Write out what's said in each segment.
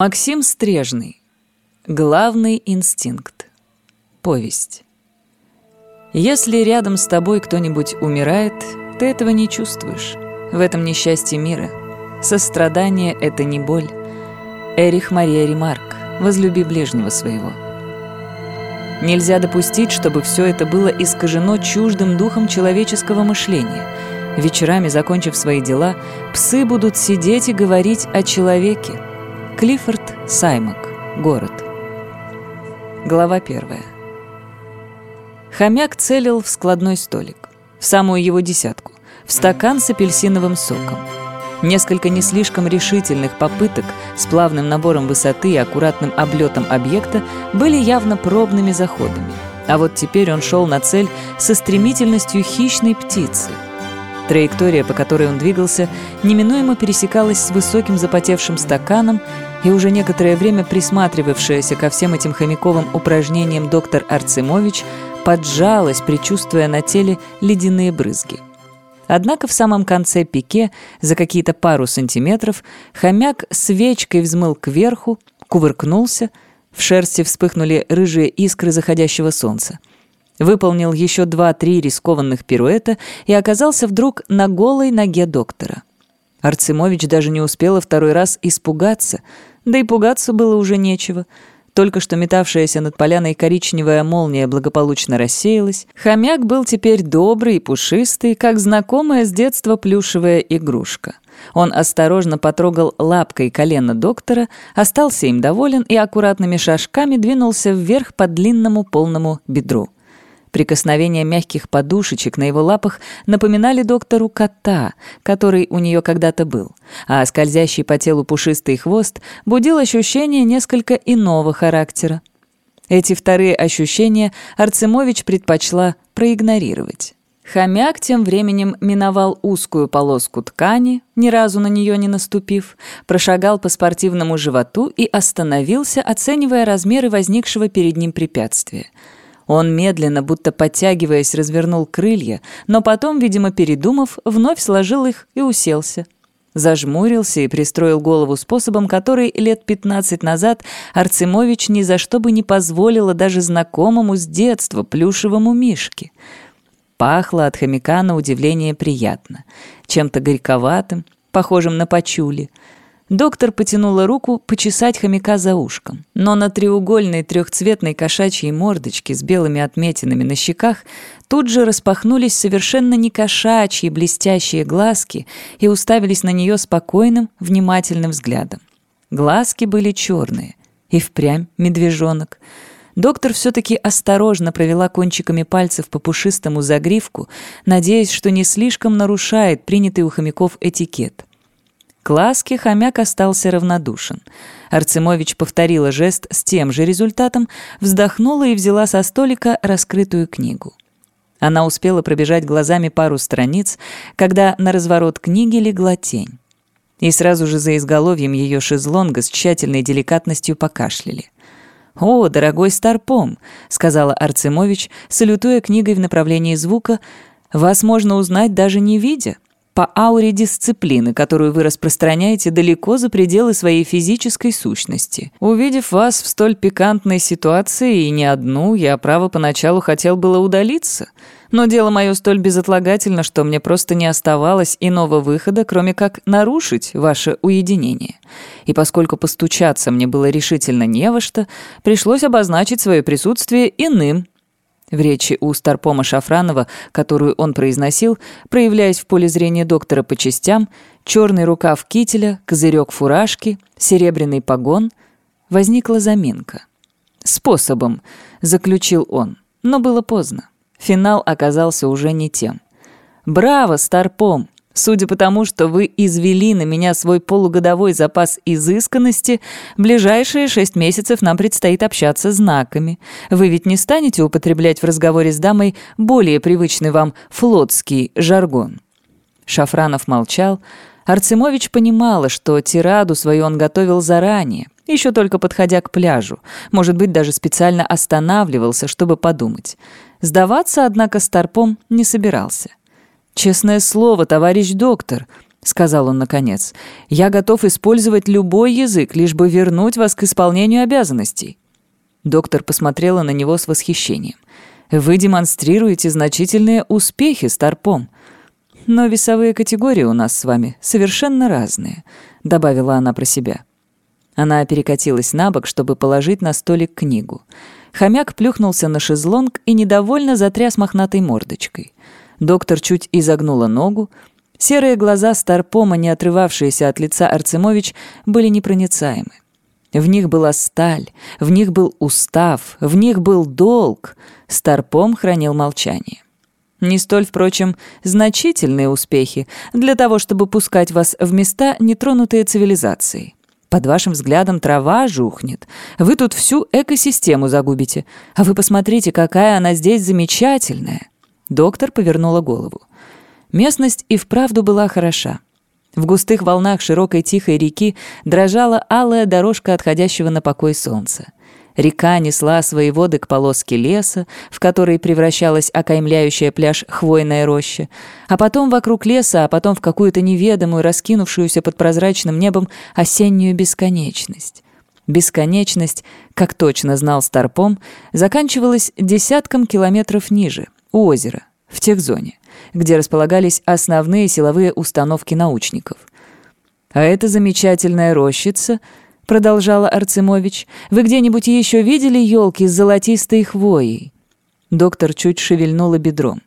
Максим Стрежный. Главный инстинкт. Повесть. Если рядом с тобой кто-нибудь умирает, ты этого не чувствуешь. В этом несчастье мира. Сострадание — это не боль. Эрих Мария Ремарк. Возлюби ближнего своего. Нельзя допустить, чтобы все это было искажено чуждым духом человеческого мышления. Вечерами, закончив свои дела, псы будут сидеть и говорить о человеке — Клиффорд Саймак. Город. Глава первая. Хомяк целил в складной столик, в самую его десятку, в стакан с апельсиновым соком. Несколько не слишком решительных попыток с плавным набором высоты и аккуратным облетом объекта были явно пробными заходами. А вот теперь он шел на цель со стремительностью хищной птицы – Траектория, по которой он двигался, неминуемо пересекалась с высоким запотевшим стаканом, и уже некоторое время присматривавшаяся ко всем этим хомяковым упражнениям доктор Арцемович поджалась, предчувствуя на теле ледяные брызги. Однако в самом конце пике, за какие-то пару сантиметров, хомяк свечкой взмыл кверху, кувыркнулся, в шерсти вспыхнули рыжие искры заходящего солнца выполнил еще два-три рискованных пируэта и оказался вдруг на голой ноге доктора. Арцемович даже не успела второй раз испугаться, да и пугаться было уже нечего. Только что метавшаяся над поляной коричневая молния благополучно рассеялась. Хомяк был теперь добрый и пушистый, как знакомая с детства плюшевая игрушка. Он осторожно потрогал лапкой колено доктора, остался им доволен и аккуратными шажками двинулся вверх по длинному полному бедру. Прикосновения мягких подушечек на его лапах напоминали доктору кота, который у нее когда-то был, а скользящий по телу пушистый хвост будил ощущение несколько иного характера. Эти вторые ощущения Арцемович предпочла проигнорировать. Хомяк тем временем миновал узкую полоску ткани, ни разу на нее не наступив, прошагал по спортивному животу и остановился, оценивая размеры возникшего перед ним препятствия — он медленно, будто подтягиваясь, развернул крылья, но потом, видимо, передумав, вновь сложил их и уселся. Зажмурился и пристроил голову способом, который лет 15 назад Арцемович ни за что бы не позволила даже знакомому с детства плюшевому мишке. Пахло от хомяка на удивление приятно, чем-то горьковатым, похожим на пачули — Доктор потянула руку почесать хомяка за ушком. Но на треугольной трехцветной кошачьей мордочке с белыми отметинами на щеках тут же распахнулись совершенно не кошачьи блестящие глазки и уставились на нее спокойным, внимательным взглядом. Глазки были черные. И впрямь медвежонок. Доктор все-таки осторожно провела кончиками пальцев по пушистому загривку, надеясь, что не слишком нарушает принятый у хомяков этикет. К ласке хомяк остался равнодушен. Арцемович повторила жест с тем же результатом, вздохнула и взяла со столика раскрытую книгу. Она успела пробежать глазами пару страниц, когда на разворот книги легла тень. И сразу же за изголовьем ее шезлонга с тщательной деликатностью покашляли. «О, дорогой Старпом», — сказала Арцемович, салютуя книгой в направлении звука, «вас можно узнать, даже не видя» по ауре дисциплины, которую вы распространяете далеко за пределы своей физической сущности. Увидев вас в столь пикантной ситуации, и не одну, я, право, поначалу хотел было удалиться. Но дело мое столь безотлагательно, что мне просто не оставалось иного выхода, кроме как нарушить ваше уединение. И поскольку постучаться мне было решительно не во что, пришлось обозначить свое присутствие иным, в речи у Старпома Шафранова, которую он произносил, проявляясь в поле зрения доктора по частям, черный рукав кителя, козырек фуражки, серебряный погон, возникла заминка. «Способом», — заключил он, но было поздно. Финал оказался уже не тем. «Браво, Старпом! Судя по тому, что вы извели на меня свой полугодовой запас изысканности, ближайшие шесть месяцев нам предстоит общаться знаками. Вы ведь не станете употреблять в разговоре с дамой более привычный вам флотский жаргон». Шафранов молчал. Арцемович понимала, что тираду свою он готовил заранее, еще только подходя к пляжу. Может быть, даже специально останавливался, чтобы подумать. Сдаваться, однако, Старпом не собирался. «Честное слово, товарищ доктор», — сказал он наконец. «Я готов использовать любой язык, лишь бы вернуть вас к исполнению обязанностей». Доктор посмотрела на него с восхищением. «Вы демонстрируете значительные успехи, Старпом. Но весовые категории у нас с вами совершенно разные», — добавила она про себя. Она перекатилась на бок, чтобы положить на столик книгу. Хомяк плюхнулся на шезлонг и недовольно затряс мохнатой мордочкой. Доктор чуть изогнула ногу. Серые глаза Старпома, не отрывавшиеся от лица Арцемович, были непроницаемы. В них была сталь, в них был устав, в них был долг. Старпом хранил молчание. Не столь, впрочем, значительные успехи для того, чтобы пускать вас в места, нетронутые цивилизацией. Под вашим взглядом трава жухнет. Вы тут всю экосистему загубите. А вы посмотрите, какая она здесь замечательная. Доктор повернула голову. Местность и вправду была хороша. В густых волнах широкой тихой реки дрожала алая дорожка отходящего на покой солнца. Река несла свои воды к полоске леса, в которой превращалась окаймляющая пляж хвойная роща, а потом вокруг леса, а потом в какую-то неведомую, раскинувшуюся под прозрачным небом осеннюю бесконечность. Бесконечность, как точно знал Старпом, заканчивалась десятком километров ниже, у озера, в техзоне где располагались основные силовые установки научников. «А эта замечательная рощица», — продолжала Арцемович, «вы где-нибудь еще видели елки с золотистой хвоей?» Доктор чуть шевельнула бедром.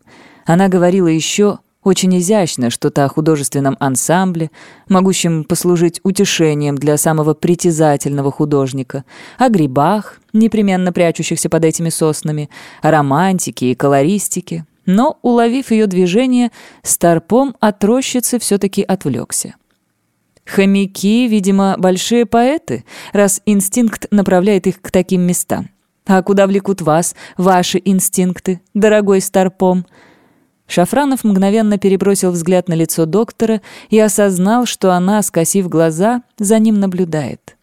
Она говорила еще очень изящно что-то о художественном ансамбле, могущем послужить утешением для самого притязательного художника, о грибах, непременно прячущихся под этими соснами, о романтике и колористике, но, уловив ее движение, старпом от рощицы все-таки отвлекся. Хомяки, видимо, большие поэты, раз инстинкт направляет их к таким местам. А куда влекут вас ваши инстинкты, дорогой старпом? Шафранов мгновенно перебросил взгляд на лицо доктора и осознал, что она, скосив глаза, за ним наблюдает.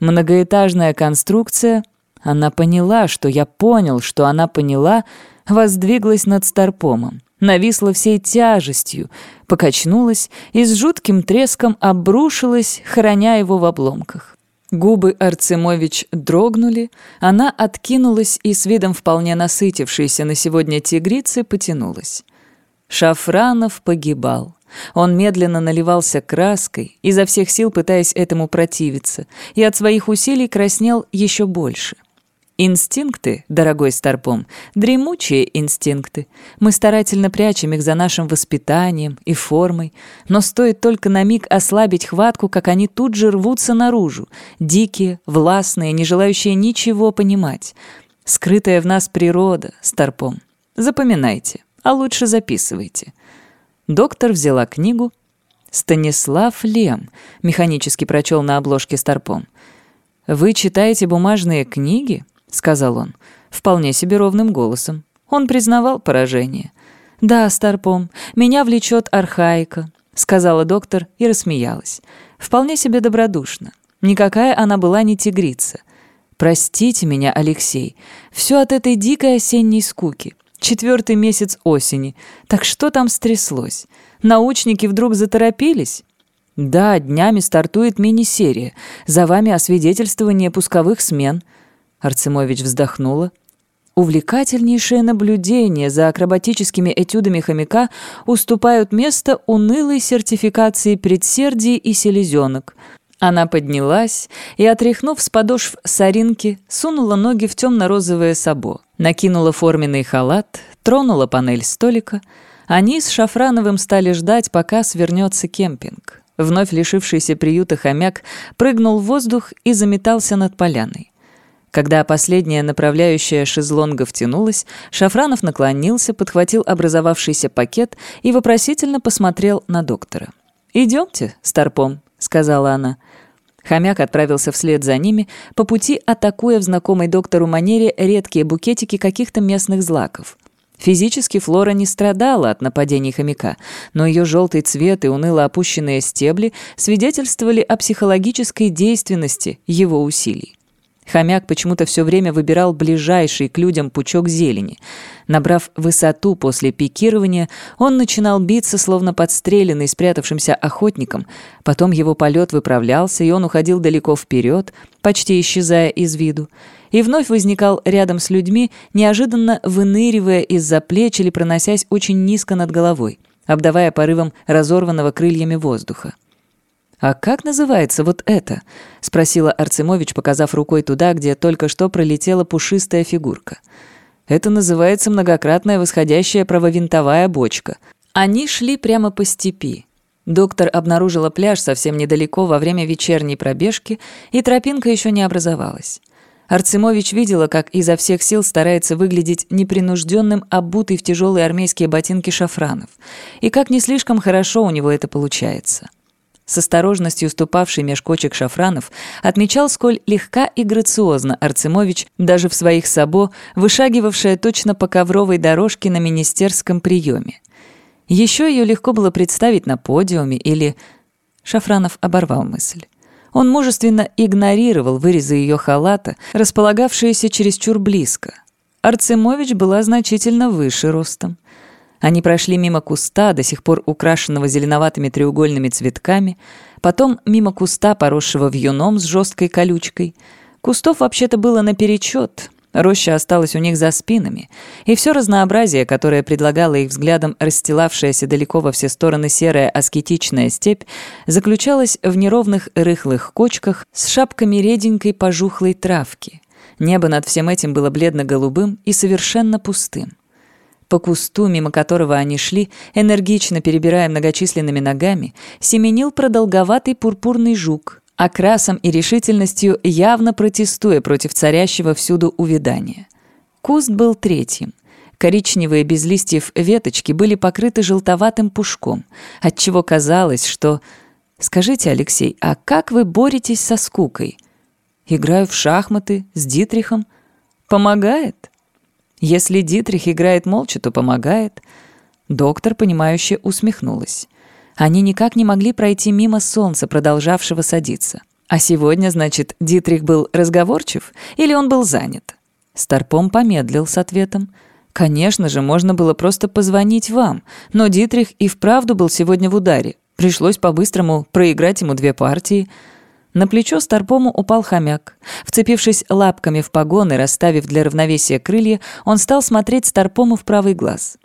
Многоэтажная конструкция... Она поняла, что я понял, что она поняла — воздвиглась над Старпомом, нависла всей тяжестью, покачнулась и с жутким треском обрушилась, храня его в обломках. Губы Арцемович дрогнули, она откинулась и с видом вполне насытившейся на сегодня тигрицы потянулась. Шафранов погибал. Он медленно наливался краской, изо всех сил пытаясь этому противиться, и от своих усилий краснел еще больше. Инстинкты, дорогой Старпом, дремучие инстинкты. Мы старательно прячем их за нашим воспитанием и формой, но стоит только на миг ослабить хватку, как они тут же рвутся наружу, дикие, властные, не желающие ничего понимать. Скрытая в нас природа, Старпом. Запоминайте, а лучше записывайте. Доктор взяла книгу. «Станислав Лем», — механически прочел на обложке Старпом. «Вы читаете бумажные книги?» — сказал он, вполне себе ровным голосом. Он признавал поражение. «Да, Старпом, меня влечет архаика», — сказала доктор и рассмеялась. Вполне себе добродушно. Никакая она была не тигрица. «Простите меня, Алексей, все от этой дикой осенней скуки. Четвертый месяц осени. Так что там стряслось? Научники вдруг заторопились?» «Да, днями стартует мини-серия. За вами освидетельствование пусковых смен», Арцемович вздохнула. Увлекательнейшие наблюдения за акробатическими этюдами хомяка уступают место унылой сертификации предсердий и селезенок. Она поднялась и, отряхнув с подошв соринки, сунула ноги в темно-розовое сабо, накинула форменный халат, тронула панель столика. Они с Шафрановым стали ждать, пока свернется кемпинг. Вновь лишившийся приюта хомяк прыгнул в воздух и заметался над поляной. Когда последняя направляющая шезлонга втянулась, Шафранов наклонился, подхватил образовавшийся пакет и вопросительно посмотрел на доктора. «Идемте, Старпом», — сказала она. Хомяк отправился вслед за ними, по пути атакуя в знакомой доктору манере редкие букетики каких-то местных злаков. Физически Флора не страдала от нападений хомяка, но ее желтый цвет и уныло опущенные стебли свидетельствовали о психологической действенности его усилий. Хомяк почему-то все время выбирал ближайший к людям пучок зелени. Набрав высоту после пикирования, он начинал биться, словно подстреленный спрятавшимся охотником. Потом его полет выправлялся, и он уходил далеко вперед, почти исчезая из виду. И вновь возникал рядом с людьми, неожиданно выныривая из-за плеч или проносясь очень низко над головой, обдавая порывом разорванного крыльями воздуха. «А как называется вот это?» — спросила Арцемович, показав рукой туда, где только что пролетела пушистая фигурка. «Это называется многократная восходящая правовинтовая бочка. Они шли прямо по степи. Доктор обнаружила пляж совсем недалеко во время вечерней пробежки, и тропинка еще не образовалась. Арцемович видела, как изо всех сил старается выглядеть непринужденным, обутый в тяжелые армейские ботинки шафранов, и как не слишком хорошо у него это получается. С осторожностью ступавший меж кочек шафранов отмечал, сколь легка и грациозно Арцемович, даже в своих сабо, вышагивавшая точно по ковровой дорожке на министерском приеме. Еще ее легко было представить на подиуме или... Шафранов оборвал мысль. Он мужественно игнорировал вырезы ее халата, располагавшиеся чересчур близко. Арцемович была значительно выше ростом. Они прошли мимо куста, до сих пор украшенного зеленоватыми треугольными цветками, потом мимо куста, поросшего вьюном с жесткой колючкой. Кустов вообще-то было наперечет, роща осталась у них за спинами, и все разнообразие, которое предлагало их взглядом расстилавшаяся далеко во все стороны серая аскетичная степь, заключалось в неровных рыхлых кочках с шапками реденькой пожухлой травки. Небо над всем этим было бледно-голубым и совершенно пустым. По кусту, мимо которого они шли, энергично перебирая многочисленными ногами, семенил продолговатый пурпурный жук, окрасом и решительностью явно протестуя против царящего всюду увядания. Куст был третьим. Коричневые без листьев веточки были покрыты желтоватым пушком, отчего казалось, что... «Скажите, Алексей, а как вы боретесь со скукой?» «Играю в шахматы с Дитрихом. Помогает?» Если Дитрих играет молча, то помогает. Доктор, понимающе усмехнулась. Они никак не могли пройти мимо солнца, продолжавшего садиться. А сегодня, значит, Дитрих был разговорчив или он был занят? Старпом помедлил с ответом. «Конечно же, можно было просто позвонить вам, но Дитрих и вправду был сегодня в ударе. Пришлось по-быстрому проиграть ему две партии». На плечо Старпому упал хомяк. Вцепившись лапками в погоны, расставив для равновесия крылья, он стал смотреть Старпому в правый глаз.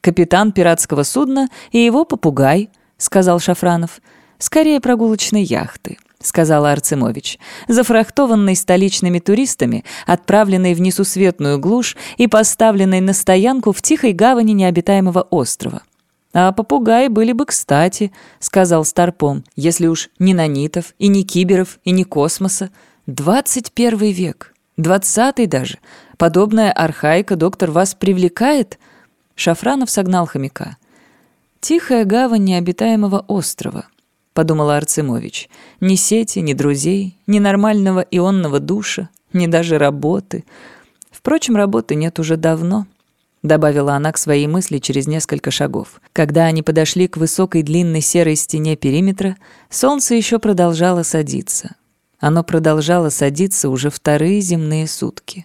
«Капитан пиратского судна и его попугай», — сказал Шафранов. «Скорее прогулочной яхты», — сказала Арцемович, зафрахтованной столичными туристами, отправленной в несусветную глушь и поставленной на стоянку в тихой гавани необитаемого острова. «А попугаи были бы кстати», — сказал Старпом, «если уж не нанитов, и не киберов, и не космоса. Двадцать первый век, двадцатый даже. Подобная архаика, доктор, вас привлекает?» Шафранов согнал хомяка. «Тихая гавань необитаемого острова», — подумала Арцемович. «Ни сети, ни друзей, ни нормального ионного душа, ни даже работы. Впрочем, работы нет уже давно». — добавила она к своей мысли через несколько шагов. Когда они подошли к высокой длинной серой стене периметра, солнце еще продолжало садиться. Оно продолжало садиться уже вторые земные сутки.